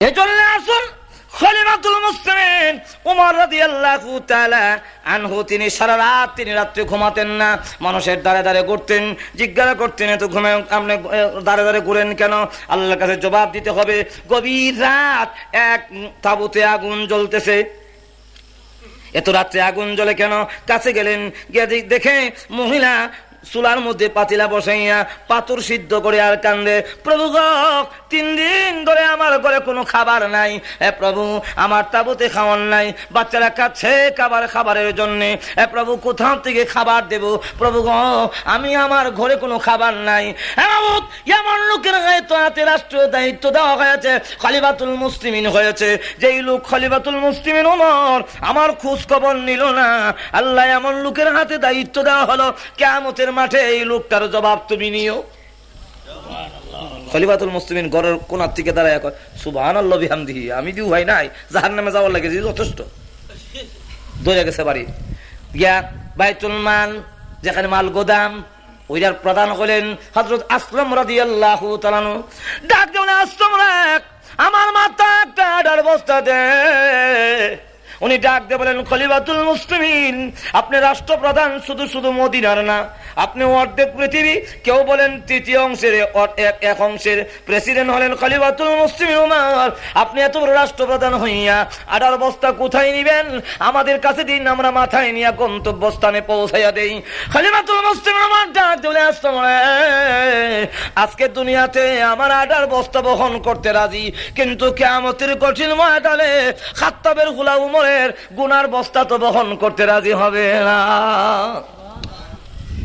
এজন্য আসুন খলিফাতুল মুসলিমিন উমর রাদিয়াল্লাহু তাআলা আনহু, তিনি সারা রাত, তিনি রাত্রে ঘুমাতেন না। মানুষের দাঁড়ে দাঁড়ে ঘুরতেন, জিজ্ঞাসা করতেন, এত ঘুমে আপনি দাঁড়ে দাঁড়ে ঘুরেন কেন? আল্লাহর কাছে জবাব দিতে হবে, গভীর রাত, এক তাবুতে আগুন জ্বলতেছে। এত রাত্রে আগুন জ্বলে কেন? কাছে গেলেন, গিয়ে দেখে, মহিলা চুলার মধ্যে পাতিলা বসাইয়া পাতুর সিদ্ধ করে আর কান্দে প্রভু তিন দিন ধরে আমার ঘরে কোনো খাবার নাই। এ প্রভু, আমার তাবুতে খাওয়ার নাই। বাচ্চারা কাছে খাবার, খাবারের জন্য। এ প্রভু, কোথাও থেকে খাবার দেব? প্রভু আমি আমার ঘরে কোনো খাবার নাই। এমন লোকের গায়ে তো হাতে রাষ্ট্রীয় দায়িত্ব দেওয়া হয়েছে খালিবাতুল মুসলিমিন হয়েছে। যেই লোক খালিবাতুল মুসলিমিন ওমর, আমার খোঁজ খবর নিল না। আল্লাহ এমন লোকের হাতে দায়িত্ব দেওয়া হলো কেমতের মাঠে এই লোকটার জবাব তুমি নিও। খলিফাতুল মুসলিমিন ঘরের কোনার থেকে দাঁড়ায় সুবাহ আল্লাহ বিহামদিহি, আমি দিও ভাই নাই জাহার নামে যাওয়ার লাগে যথেষ্ট। ধরে গেছে বাড়ি। গিয়া বাইতুল মাল, যেখানে মাল গোদাম ওইটার প্রধান হলেন হজরত আসলাম রাজি আল্লাহ ডাক দেবেন আসলাম আমার মাথা একটা বস্তা দে। উনি ডাক দিয়ে বলেন খলিবাতুল মুসলিমিন, আপনি রাষ্ট্রপ্রধান শুধু শুধু মদিনার না। আপনি অর্ধেক পৃথিবী, কেউ বলেন তৃতীয় অংশের এক অংশের প্রেসিডেন্ট হলেন খলিবাতুল মুসলিম উমার। আপনি এত বড় রাষ্ট্রপ্রধান হইয়া আডার বস্তা কোথায় নিবেন? আমাদের কাছে দিন, আমরা মাথায় নিয়ে গন্তব্যস্থানে পৌঁছাইয়া দেই। খলিবাতুল মুসলিম উমার ডাক চলে আসতো আজকে দুনিয়াতে আমার আডার বস্তা বহন করতে রাজি, কিন্তু কেমতের কঠিন ময়দানে খাত্তাবের হুলা উমর বছরের গুনার বস্তা তো বহন করতে রাজি হবে না।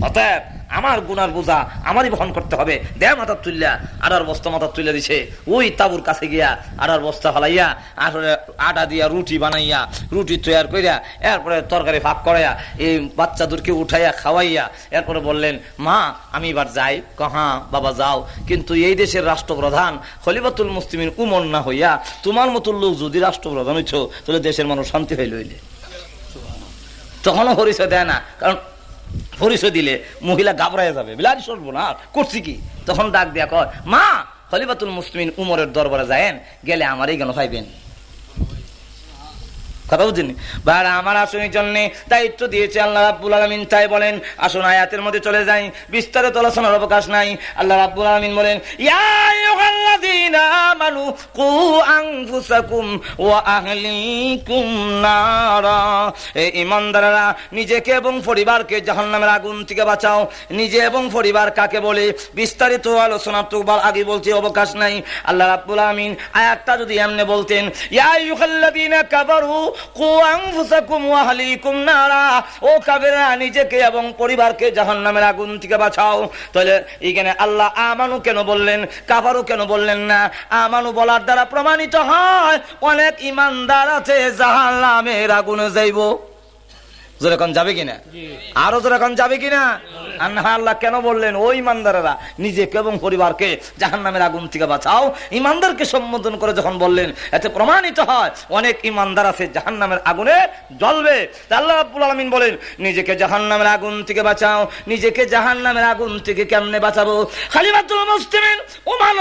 অতএব আমার গুনার বোঝা আমারই বহন করতে হবে। দে মাথার তুললা আড়ার বস্তা মাথার তুলে দিছে। ওই তাবুর কাছে গিয়া আড়ার বস্তা ফালাইয়া, আসলে আটা দিয়া রুটি বানাইয়া, রুটি তৈয়ার করিয়া এরপরে তরকারি ভাগ করাইয়া, এই বাচ্চা বাচ্চাদেরকে উঠাইয়া খাওয়াইয়া, এরপরে বললেন, মা, আমি এবার যাই। কহা বাবা, যাও। কিন্তু এই দেশের রাষ্ট্রপ্রধান খলিবাতুল মুসলিমিন উমর না হইয়া, তোমার মতো লোক যদি রাষ্ট্রপ্রধান হইছ তাহলে দেশের মানুষ শান্তি হইল। লইলে তখনও হরিষে দেয় না। কারণ পরিচয় দিলে মহিলা গাবড়ায় যাবে। বিলারি সরবো না করছি কি? তখন ডাক দিয়া কয়, মা, খলিফাতুল মুসলিম উমরের দরবারে যায়েন, গেলে আমারই কেন পাইবেন কথা বুঝছেন বার আমার আসনের জন্য দায়িত্ব দিয়েছে আল্লাহ রাব্বুল আলমিন, তাই বলেন, আসুন আয়াতের মধ্যে চলে যাই, বিস্তারিত আলোচনার অবকাশ নাই। আল্লাহ রাব্বুল আলমিন বলেন ইমানদারেরা নিজেকে এবং পরিবারকে জাহান্নামের আগুন থেকে বাঁচাও। নিজে এবং পরিবার কাকে বলে? বিস্তারিত আলোচনা তো আগে বলছে, অবকাশ নাই। আল্লাহ রাব্বুল আলমিন আয়াতটা যদি এমনি বলতেন, ইয়া নিজেকে এবং পরিবারকে জাহান নামের আগুন থেকে বাঁচাও। তাহলে এখানে আল্লাহ আমানু কেন বললেন কাবারও কেন বললেন না? আমানু বলার দ্বারা প্রমাণিত হয়, অনেক ইমানদার আছে জাহান নামের আগুনে যাইব। যেরকম যাবে কিনা? আরও যেরকম যাবে কিনা? আল্লাহ কেন বললেন ওই ইমানদারেরা নিজেকে এবং পরিবারকে জাহান নামের আগুন থেকে বাঁচাও। ইমানদারকে সম্বোধন করে যখন বললেন এতে প্রমাণিত হয় অনেক ইমানদার আছে জাহান নামের আগুনে জ্বলবে। আল্লাহ আব্বুল আলমিন বলেন নিজেকে জাহান নামের আগুন থেকে বাঁচাও নিজেকে জাহান নামের আগুন থেকে কেমনে বাঁচাবো? খালিমাতুল মুসলিমিন ওমান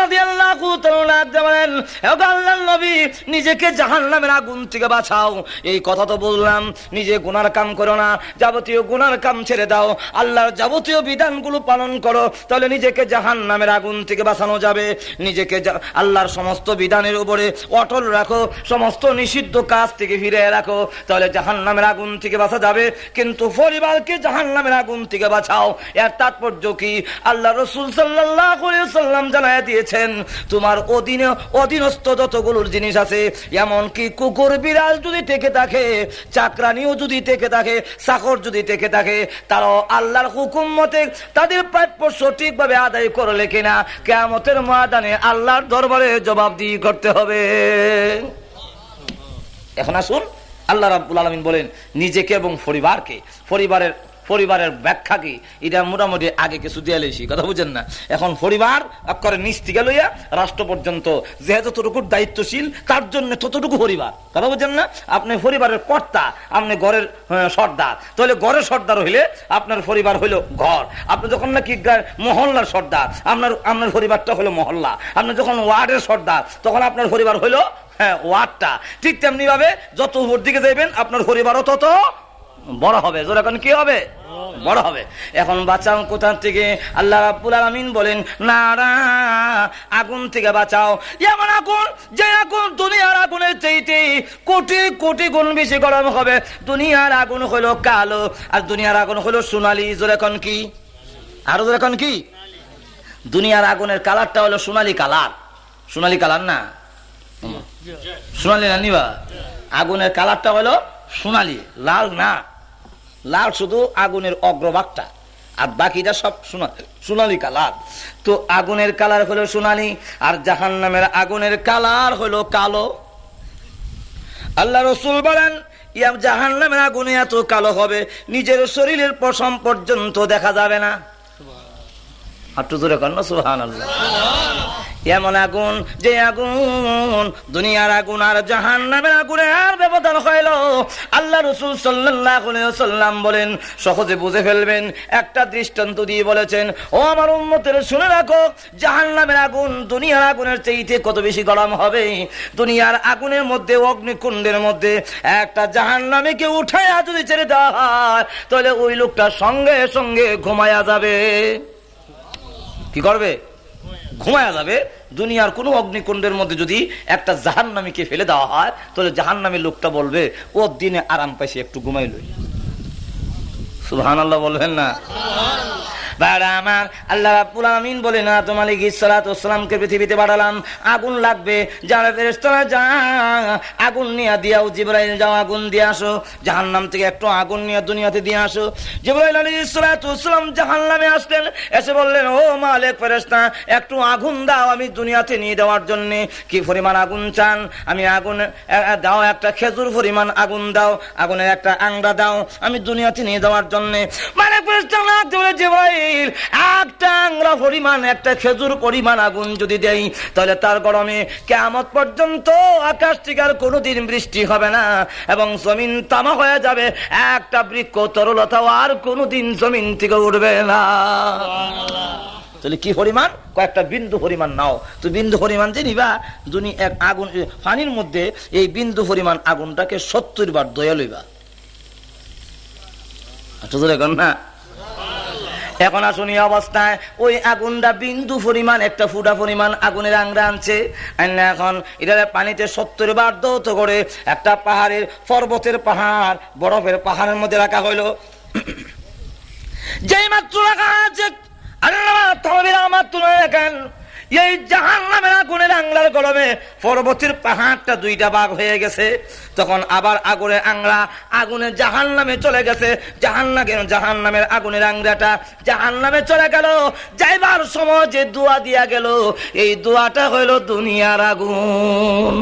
নবী নিজেকে জাহান নামের আগুন থেকে বাঁচাও। এই কথা তো বললাম নিজে গুনার কাম করো না। যাবতীয় গুনার কাম ছেড়ে দাও। আল্লাহর যাবতীয় বিধানগুলো পালন করো। তাহলে নিজেকে জাহান নামের আগুন থেকে বাঁচানো যাবে। নিজেকে আল্লাহর সমস্ত বিধানের উপরে অটল রাখো। সমস্ত নিষিদ্ধ কাজ থেকে ফিরে রাখো। তাহলে জাহান নামের আগুন থেকে বাঁচা যাবে। কিন্তু পরিবারকে জাহান নামের আগুন থেকে বাঁচাও। এর তাৎপর্য কি? আল্লাহ রসুল সাল্লাম জানাই দিয়েছেন, তোমার অধীনে অধীনস্থ যতগুলোর জিনিস আছে, এমনকি কুকুর, বিড়াল যদি থেকে থাকে, চাকরানিও যদি থেকে থাকে চাকর যদি থেকে থাকে, তারাও আল্লাহর হুকুম মতে তাদের প্রাপ্য সঠিকভাবে আদায় করলে কিনা কেমতের ময়দানে আল্লাহর দরবারে জবাবদিহি করতে হবে। এখন আসুন, আল্লাহ রাবুল আলমিন বলেন, নিজেকে এবং পরিবারকে, পরিবারের পরিবারের ব্যাখ্যা কি? এটা মোটামুটি আগে কিছু দিয়ে লেছি কথা বুঝেন না? এখন পরিবার অক্ষরে নিচ থেকে লইয়া রাষ্ট্র পর্যন্ত যে যতটুকু দায়িত্বশীল, তার জন্য ততটুকু পরিবার। কথা বুঝেন না? আপনি পরিবারের কর্তা, আপনি ঘরের সর্দার। তাহলে ঘরের সর্দার হইলে আপনার পরিবার হইল ঘর। আপনি যখন নাকি মহল্লার সর্দার, আপনার আপনার পরিবারটা হলো মহল্লা। আপনি যখন ওয়ার্ডের সর্দার, তখন আপনার পরিবার হইল হ্যাঁ ওয়ার্ডটা। ঠিক তেমনি ভাবে যত উপর দিকে যাইবেন, আপনার পরিবারও তত বড় হবে। জোর এখন কি হবে? বড় হবে। এখন বাঁচাও কোথা থেকে? আল্লাহ আলামিন বলেন, নারা, আগুন থেকে বাঁচাও। এমন আগুন, যে আগুন দুনিয়ার আগুনের চাইতে কোটি কোটি গুণ বেশি গরম হবে। দুনিয়ার আগুন হলো কালো, আর দুনিয়ার আগুন হলো সোনালি। জোর এখন কি? আরও যখন কি? দুনিয়ার আগুনের কালারটা হলো সোনালি কালার। সোনালি কালার না? সোনালি না নিবা? আগুনের কালারটা হলো সোনালি, লাল না? লাল শুধু আগুনের অগ্রভাগটা, আর বাকিটা সব সোনালি কালার। তো আগুনের কালার হলো সোনালি, আর জাহান নামের আগুনের কালার হলো কালো। আল্লাহ রসুল বলেন, ইয়া জাহান নামের আগুনে এত কালো হবে, নিজের শরীরের পশম পর্যন্ত দেখা যাবে না। একটু জোরে কর না সুহান এমন আগুন, যে আগুন, দুনিয়ার আগুন আর জাহান নামের আর ব্যবধান হইল। আল্লাহ রসুল সাল্লাম বলেন, সহজে বুঝে ফেলবেন, একটা দৃষ্টান্ত দিয়ে বলেছেন, ও আমার উন্মতের শুনে রাখো জাহান নামের আগুন দুনিয়ার আগুনের চাইতে কত বেশি গরম হবে? দুনিয়ার আগুনের মধ্যে, অগ্নিকুণ্ডের মধ্যে একটা জাহান কেউ উঠাইয়া যদি ছেড়ে দেওয়া হয়, তাহলে ওই লোকটা সঙ্গে সঙ্গে ঘুমায়া যাবে। কি করবে? ঘুমায়া যাবে। দুনিয়ার কোনো অগ্নিকুণ্ডের মধ্যে যদি একটা জাহান নামীকে ফেলে দেওয়া হয়, তাহলে জাহান নামী লোকটা বলবে, ও দিনে আরাম পাইছে, একটু ঘুমাইল সুহান আল্লাহ বলবেন না? আমার আল্লাহ রাব্বুল আলামিন বলে, না তোমার ইসালাতামকে পৃথিবীতে পাঠালাম। আগুন লাগবে, যারা ফেরেশতারা, যা আগুন নিয়ে দিয়াও, জিব্রাইল যাও, আগুন দিয়ে আসো। জাহান্নাম থেকে একটু আগুন নিয়ে দুনিয়াতে দিয়ে আসো। জিব্রাইল আলাইহিস সালাম জাহান্নামে আসলেন, এসে বললেন, ও মালিক ফেরেশতা, একটু আগুন দাও আমি দুনিয়াতে নিয়ে দেওয়ার জন্য। কি পরিমাণ আগুন চান? আমি আগুন দাও, একটা খেজুর পরিমাণ আগুন দাও, আগুনের একটা আংড়া দাও, আমি দুনিয়াতে নিয়ে দেওয়ার জন্য। মানে ফেরেশতা না জিব্রাইল একটা আংরা পরিমাণ, একটা খেজুর পরিমাণ আগুন যদি দেই, তাহলে তার গরমে কেমত পর্যন্ত আকাশ থেকে আর কোনোদিন বৃষ্টি হবে না, এবং জমিন তামা হয়ে যাবে, একটা বৃক্ষ তরলতাও আর কোনোদিন জমিন থেকে উঠবে না। তাহলে কি কয়েকটা বিন্দু নাও। তো বিন্দু যে নিবা এক আগুন মধ্যে এই বিন্দু পরিমাণ আগুনটাকে সত্তর বার দয়া লইবা। আচ্ছা না। এখন আসুন অবস্থায়। ওই আগুনটা বিন্দু পরিমাণ, একটা ফুটা পরিমাণ আগুনের আংরা আনছে। এখন এটা পানিতে সত্তর বার দৌত করে একটা পাহাড়ের পর্বতের পাহাড়, বরফের পাহাড়ের মধ্যে রাখা হইল। যেই মাত্র রাখা আছে আল্লাহ মাত্র রাখেন। এই জাহান নামের আগুনের আংলার গরমে পরবর্তীর পাহাড়টা দুইটা ভাগ হয়ে গেছে। তখন আবার আগুনের আংলা আগুনে জাহান নামে চলে গেছে। জাহান নামে জাহান নামের আগুনের আংরাটা জাহান নামে চলে গেল। যাইবার সময় যে দোয়া দিয়া গেল, এই দোয়াটা হইল দুনিয়ার আগুন।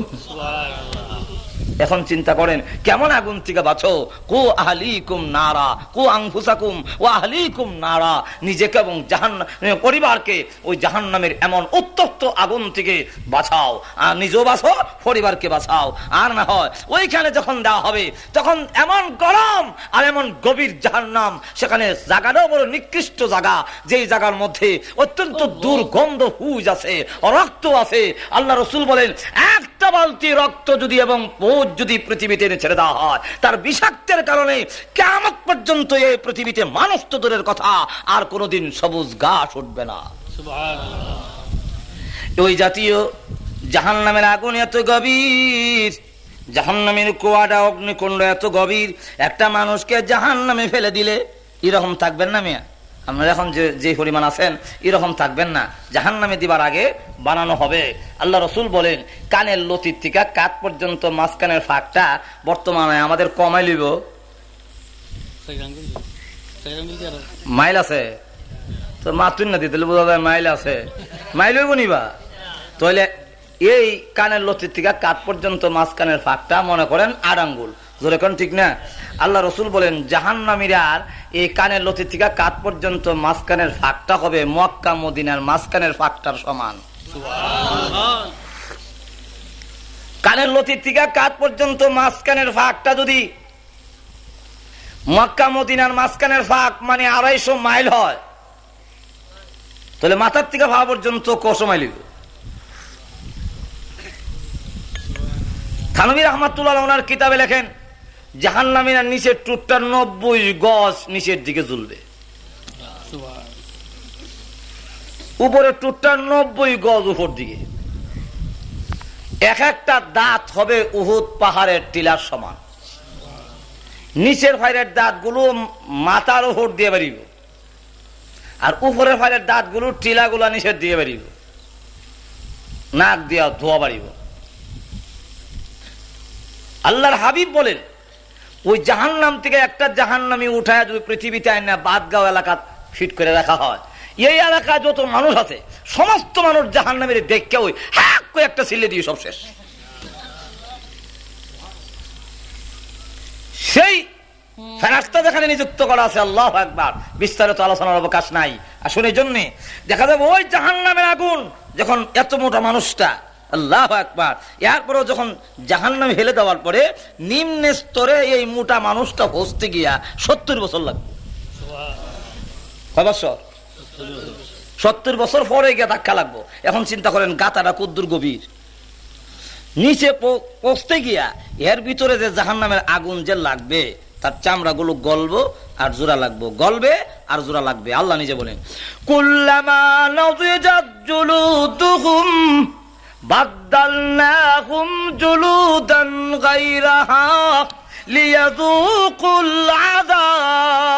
এখন চিন্তা করেন কেমন আগুন থেকে বাঁচো? কো আহলি কুম নারা কো আংফুসাকুম ও আহলি কুম নারা। নিজেকে এবং জাহান পরিবারকে ওই জাহান নামের এমন উত্তপ্ত আগুন থেকে বাঁচাও। আর নিজেও বাঁচো পরিবারকে বাঁচাও। আর না হয় ওইখানে যখন দেওয়া হবে তখন এমন গরম আর এমন গভীর জাহান নাম সেখানে জায়গাটাও বড় নিকৃষ্ট জায়গা যেই জায়গার মধ্যে অত্যন্ত দুর্গন্ধ হুজ আছে রক্ত আছে। আল্লাহ রসুল বলেন একটা বালতি রক্ত যদি এবং বোঝ যদি পৃথিবীতে ছেড়ে দেওয়া হয় তার বিষাক্তের কারণে কেমন পর্যন্ত এই পৃথিবীতে মানুষ তো দূরের কথা আর কোনোদিন সবুজ ঘাস উঠবে না। ওই জাতীয় জাহান নামের আগুন এত গভীর জাহান নামের কুয়াটা অগ্নিকুণ্ড এত গভীর একটা মানুষকে জাহান নামে ফেলে দিলে এরকম থাকবেন না মেয়া? আপনারা এখন যে যে পরিমাণ আছেন এরকম থাকবেন না। জাহান নামে দিবার আগে বানানো হবে। আল্লাহ রসুল বলেন কানের লতির থেকে কাত পর্যন্ত মাঝখানের ফাঁকটা বর্তমানে আমাদের কমাই লিব মাইল আছে? তো মাতুন না দিতে বোঝা যায় মাইল আছে। মাইল হইব নিবা তাহলে এই কানের লতির থেকে কাত পর্যন্ত মাঝখানের ফাঁকটা মনে করেন আট আঙ্গুল। যেরকম ঠিক না? আল্লাহ রসুল বলেন জাহান নামিরার এই কানের লতি থেকে কাত পর্যন্ত মাঝখানের ফাঁকটা হবে, মক্কা, মদিনার মাঝখানের ফাঁকটার সমান। কানের লতির থেকে কাত পর্যন্ত মাঝখানের ফাঁকটা যদি মক্কা, মদিনার মাঝখানের ফাঁক মানে আড়াইশো মাইল হয়, তাহলে মাথার থেকে ভাবা পর্যন্ত কত মাইল থানবির আহমদুল্লাহ ওনার কিতাবে লেখেন জাহান্নামীরা নিচের টুটটা নব্বই গজ নিচের দিকে ঝুলবে। উপরে টুটটা নব্বই গজ উপর দিকে। এক একটা দাঁত হবে উহুদ পাহাড়ের টিলার সমান। নিচের ফাইলের দাঁতগুলো মাথার উপর দিয়ে বেরিব। আর উপরের ফাইলের দাঁতগুলো টিলাগুলো নিচের দিয়ে বেরিব। নাক দিয়া ধোয়া বাড়িব। আল্লাহর হাবিব বলেন ওই জাহান্নাম থেকে একটা জাহান্নামি উঠায় যদি পৃথিবীতে আইনা বাদগাঁও এলাকা ফিট করে রাখা হয়। এই এলাকায় যত মানুষ আছে, সমস্ত মানুষ জাহান্নামের দেখকে ওই হ্যাঁ একটা সিলে দিয়ে সব শেষ। সেই ফেরাস্তা যেখানে নিযুক্ত করা আছে, আল্লাহ একবার বিস্তারিত আলোচনার অবকাশ নাই। আসলে জন্যে দেখা যাবে ওই জাহান্নামের আগুন যখন এত মোটা মানুষটা আল্লাহ একবার এরপরেও যখন জাহান্নামে হেলে দেওয়ার পরে নিম্ন স্তরে এই মোটা মানুষটা হসতে গিয়া সত্তর বছর লাগবে। বছর? সত্তর বছর পরে গিয়ে ধাক্কা লাগবো। এখন চিন্তা করেন গাতাটা কুদ্দুর গভীর। নিচে পৌঁছতে গিয়া এর ভিতরে যে জাহান নামের আগুন যে লাগবে তার চামড়া গুলো গলবো আর জোড়া লাগবো। গলবে আর জোড়া লাগবে। আল্লাহ নিজে বলেন কুল্লামা بدلناهم جلودا غيرها ليذوقوا العذاب.